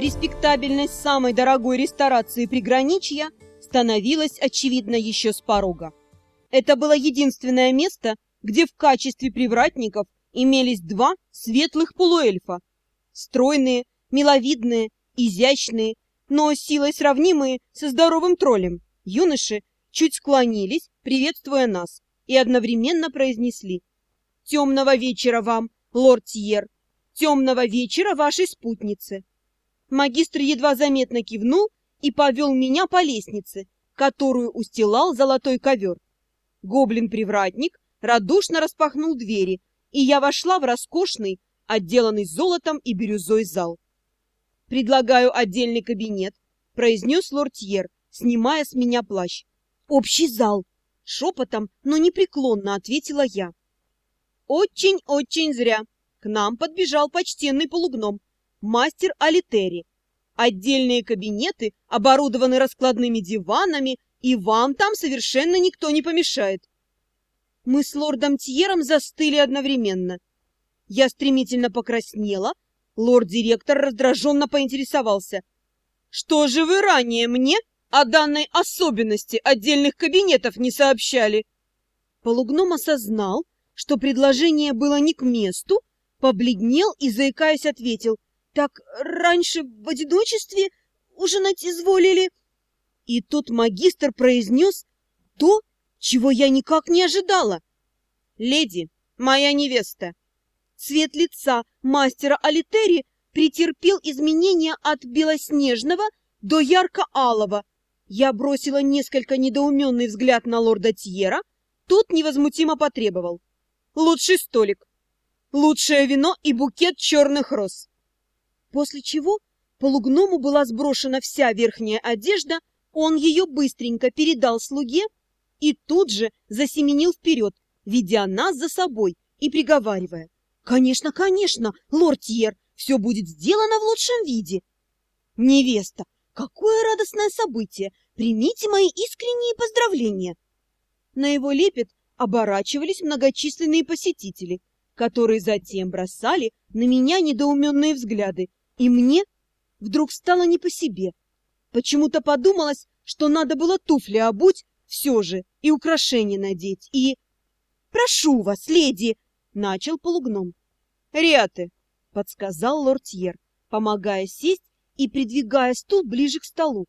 Респектабельность самой дорогой ресторации приграничья становилась очевидна еще с порога. Это было единственное место, где в качестве привратников имелись два светлых полуэльфа. Стройные, миловидные, изящные, но силой сравнимые со здоровым троллем. Юноши чуть склонились, приветствуя нас, и одновременно произнесли «Темного вечера вам, лорд Тьер! Темного вечера вашей спутнице!» Магистр едва заметно кивнул и повел меня по лестнице, которую устилал золотой ковер. Гоблин-привратник радушно распахнул двери, и я вошла в роскошный, отделанный золотом и бирюзой зал. «Предлагаю отдельный кабинет», — произнес лортьер, снимая с меня плащ. «Общий зал», — шепотом, но непреклонно ответила я. «Очень-очень зря. К нам подбежал почтенный полугном, мастер Алитери. Отдельные кабинеты оборудованы раскладными диванами, и вам там совершенно никто не помешает. Мы с лордом Тьером застыли одновременно. Я стремительно покраснела, лорд-директор раздраженно поинтересовался. «Что же вы ранее мне о данной особенности отдельных кабинетов не сообщали?» Полугном осознал, что предложение было не к месту, побледнел и, заикаясь, ответил — так раньше в одиночестве ужинать изволили. И тут магистр произнес то, чего я никак не ожидала. Леди, моя невеста. Цвет лица мастера Алитери претерпел изменения от белоснежного до ярко-алого. Я бросила несколько недоуменный взгляд на лорда Тьера, тот невозмутимо потребовал. Лучший столик, лучшее вино и букет черных роз после чего полугному была сброшена вся верхняя одежда, он ее быстренько передал слуге и тут же засеменил вперед, ведя нас за собой и приговаривая. «Конечно, конечно, лорд Тьер, все будет сделано в лучшем виде!» «Невеста, какое радостное событие! Примите мои искренние поздравления!» На его лепет оборачивались многочисленные посетители, которые затем бросали на меня недоуменные взгляды и мне вдруг стало не по себе. Почему-то подумалось, что надо было туфли обуть все же и украшения надеть, и... «Прошу вас, леди!» — начал полугном. «Риаты!» — подсказал лортьер, помогая сесть и придвигая стул ближе к столу.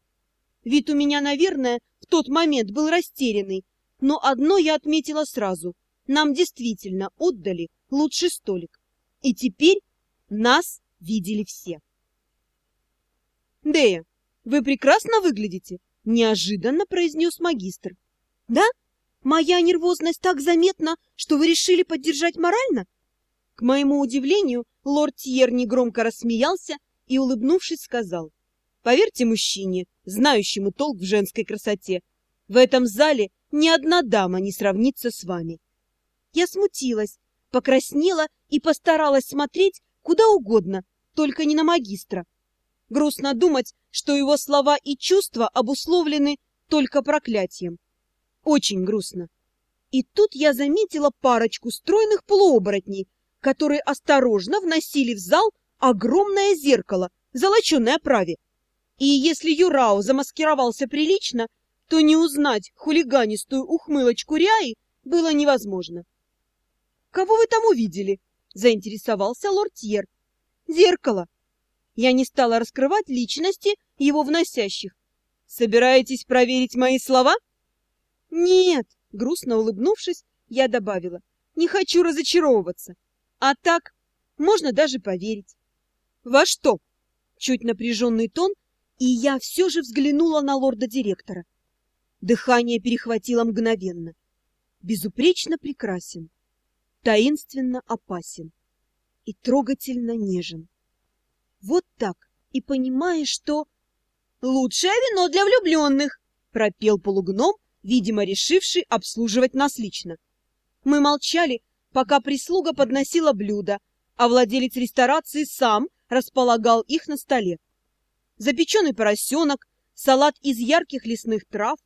Вид у меня, наверное, в тот момент был растерянный, но одно я отметила сразу. Нам действительно отдали лучший столик. И теперь нас видели все. «Дея, вы прекрасно выглядите!» — неожиданно произнес магистр. «Да? Моя нервозность так заметна, что вы решили поддержать морально?» К моему удивлению, лорд Тьер негромко рассмеялся и, улыбнувшись, сказал. «Поверьте мужчине, знающему толк в женской красоте, в этом зале ни одна дама не сравнится с вами». Я смутилась, покраснела и постаралась смотреть куда угодно, только не на магистра. Грустно думать, что его слова и чувства обусловлены только проклятием. Очень грустно. И тут я заметила парочку стройных полуоборотней, которые осторожно вносили в зал огромное зеркало в золоченой оправе. И если Юрао замаскировался прилично, то не узнать хулиганистую ухмылочку Ряи было невозможно. «Кого вы там увидели?» — заинтересовался лорд Тьер. Зеркало. Я не стала раскрывать личности его вносящих. Собираетесь проверить мои слова? Нет, грустно улыбнувшись, я добавила. Не хочу разочаровываться. А так можно даже поверить. Во что? Чуть напряженный тон, и я все же взглянула на лорда-директора. Дыхание перехватило мгновенно. Безупречно прекрасен, таинственно опасен и трогательно нежен. Вот так, и понимаешь, что... «Лучшее вино для влюбленных!» — пропел полугном, видимо, решивший обслуживать нас лично. Мы молчали, пока прислуга подносила блюда, а владелец ресторации сам располагал их на столе. Запеченный поросенок, салат из ярких лесных трав,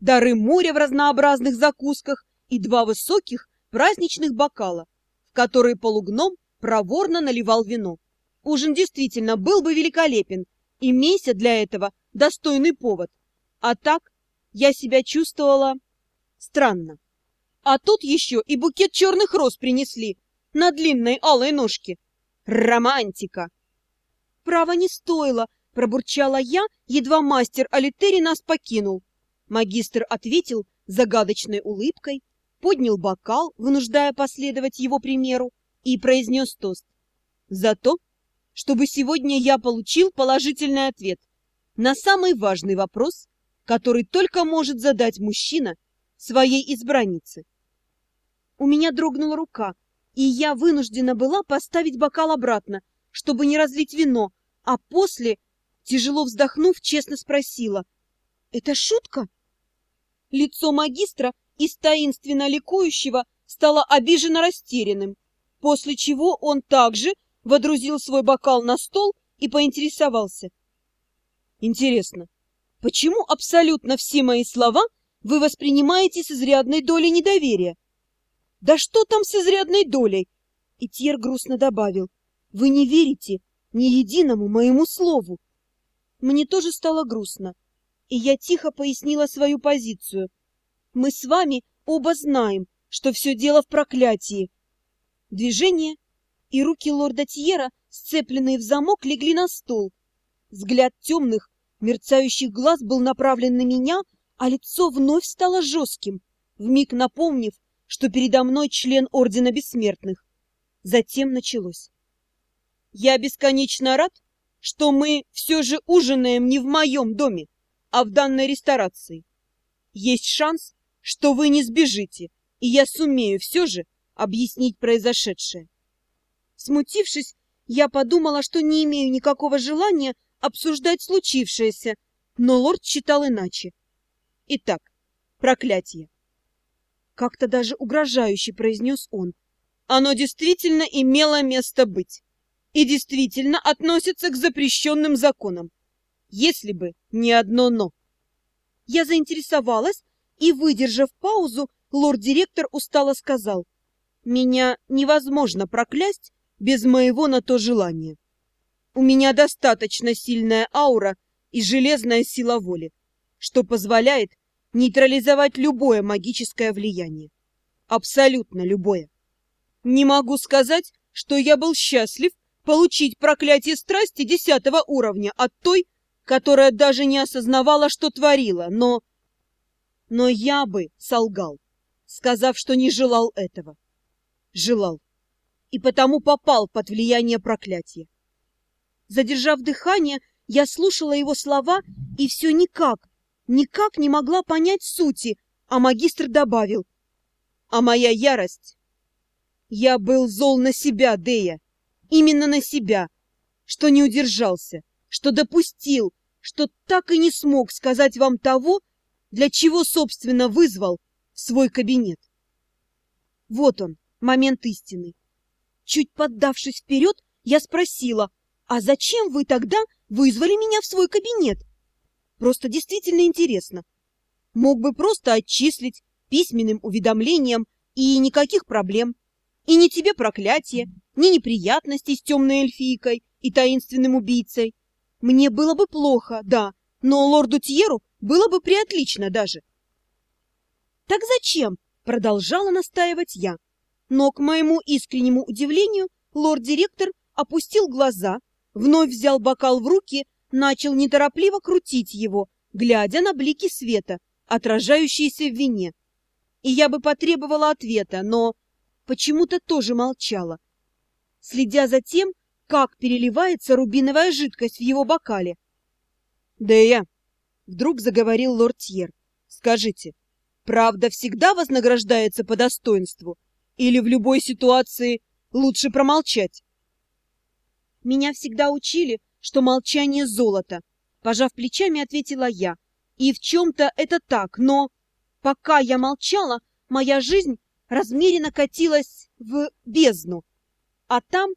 дары моря в разнообразных закусках и два высоких праздничных бокала, в которые полугном проворно наливал вино. Ужин действительно был бы великолепен, Имейся для этого достойный повод. А так я себя чувствовала странно. А тут еще и букет черных роз принесли на длинной алой ножке. Романтика! Право не стоило, пробурчала я, едва мастер Алитери нас покинул. Магистр ответил загадочной улыбкой, поднял бокал, вынуждая последовать его примеру, и произнес тост. За то, чтобы сегодня я получил положительный ответ на самый важный вопрос, который только может задать мужчина своей избраннице. У меня дрогнула рука, и я вынуждена была поставить бокал обратно, чтобы не разлить вино, а после, тяжело вздохнув, честно спросила, «Это шутка?» Лицо магистра из таинственно ликующего стало обиженно растерянным, после чего он также водрузил свой бокал на стол и поинтересовался. «Интересно, почему абсолютно все мои слова вы воспринимаете с изрядной долей недоверия?» «Да что там с изрядной долей?» И Тьер грустно добавил. «Вы не верите ни единому моему слову!» Мне тоже стало грустно, и я тихо пояснила свою позицию. «Мы с вами оба знаем, что все дело в проклятии». Движение, и руки лорда Тьера, сцепленные в замок, легли на стол. Взгляд темных, мерцающих глаз был направлен на меня, а лицо вновь стало жестким, вмиг напомнив, что передо мной член Ордена Бессмертных. Затем началось. Я бесконечно рад, что мы все же ужинаем не в моем доме, а в данной ресторации. Есть шанс, что вы не сбежите, и я сумею все же объяснить произошедшее. Смутившись, я подумала, что не имею никакого желания обсуждать случившееся, но лорд считал иначе. Итак, проклятие. Как-то даже угрожающе произнес он. Оно действительно имело место быть. И действительно относится к запрещенным законам. Если бы не одно «но». Я заинтересовалась, и, выдержав паузу, лорд-директор устало сказал. «Меня невозможно проклясть без моего на то желания. У меня достаточно сильная аура и железная сила воли, что позволяет нейтрализовать любое магическое влияние. Абсолютно любое. Не могу сказать, что я был счастлив получить проклятие страсти десятого уровня от той, которая даже не осознавала, что творила, но... Но я бы солгал, сказав, что не желал этого. Желал. И потому попал под влияние проклятия. Задержав дыхание, я слушала его слова и все никак, никак не могла понять сути, а магистр добавил. А моя ярость... Я был зол на себя, Дея, именно на себя, что не удержался, что допустил, что так и не смог сказать вам того, для чего, собственно, вызвал свой кабинет. Вот он, момент истины. Чуть поддавшись вперед, я спросила, а зачем вы тогда вызвали меня в свой кабинет? Просто действительно интересно. Мог бы просто отчислить письменным уведомлением и никаких проблем. И ни тебе проклятие, ни неприятностей с темной эльфийкой и таинственным убийцей. Мне было бы плохо, да, но лорду Тьеру было бы приотлично даже. Так зачем? Продолжала настаивать я. Но, к моему искреннему удивлению, лорд-директор опустил глаза, вновь взял бокал в руки, начал неторопливо крутить его, глядя на блики света, отражающиеся в вине. И я бы потребовала ответа, но почему-то тоже молчала, следя за тем, как переливается рубиновая жидкость в его бокале. «Да я!» — вдруг заговорил лорд Тьер. «Скажите, правда всегда вознаграждается по достоинству? Или в любой ситуации лучше промолчать?» Меня всегда учили, что молчание — золото. Пожав плечами, ответила я. И в чем-то это так, но... Пока я молчала, моя жизнь размеренно катилась в бездну. А там,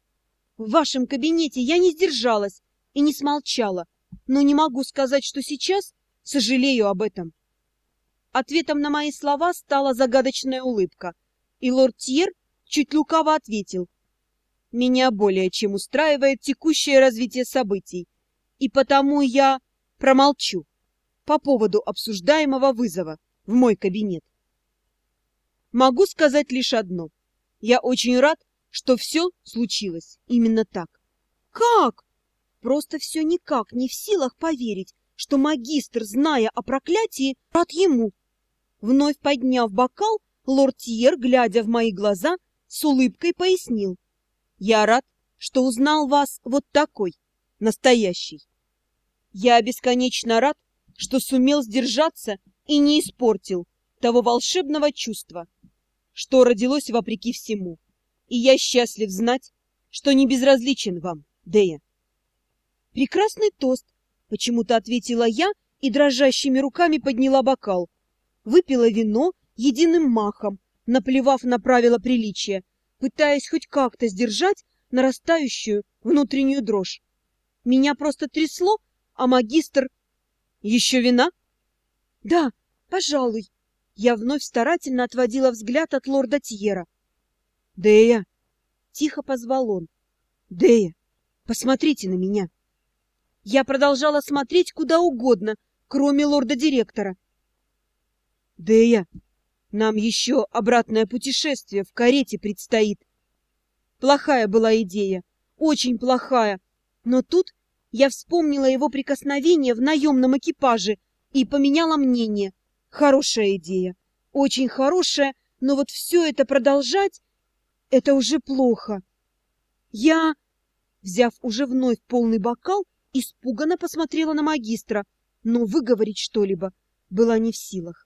в вашем кабинете, я не сдержалась и не смолчала, но не могу сказать, что сейчас сожалею об этом. Ответом на мои слова стала загадочная улыбка, и лорд Тьер чуть лукаво ответил. «Меня более чем устраивает текущее развитие событий. И потому я промолчу по поводу обсуждаемого вызова в мой кабинет. Могу сказать лишь одно. Я очень рад, что все случилось именно так. Как? Просто все никак не в силах поверить, что магистр, зная о проклятии, рад ему. Вновь подняв бокал, лорд Тьер, глядя в мои глаза, с улыбкой пояснил. Я рад, что узнал вас вот такой, настоящий. Я бесконечно рад, что сумел сдержаться и не испортил того волшебного чувства, что родилось вопреки всему. И я счастлив знать, что не безразличен вам, Дея. Прекрасный тост, почему-то ответила я и дрожащими руками подняла бокал. Выпила вино единым махом, наплевав на правила приличия, пытаясь хоть как-то сдержать нарастающую внутреннюю дрожь. Меня просто трясло, а магистр... Еще вина? Да, пожалуй. Я вновь старательно отводила взгляд от лорда Тьера. Дея! Тихо позвал он. Дея, посмотрите на меня. Я продолжала смотреть куда угодно, кроме лорда-директора. Дея, нам еще обратное путешествие в карете предстоит. Плохая была идея, очень плохая, но тут я вспомнила его прикосновение в наемном экипаже и поменяла мнение. Хорошая идея, очень хорошая, но вот все это продолжать — это уже плохо. Я, взяв уже вновь полный бокал, испуганно посмотрела на магистра, но выговорить что-либо была не в силах.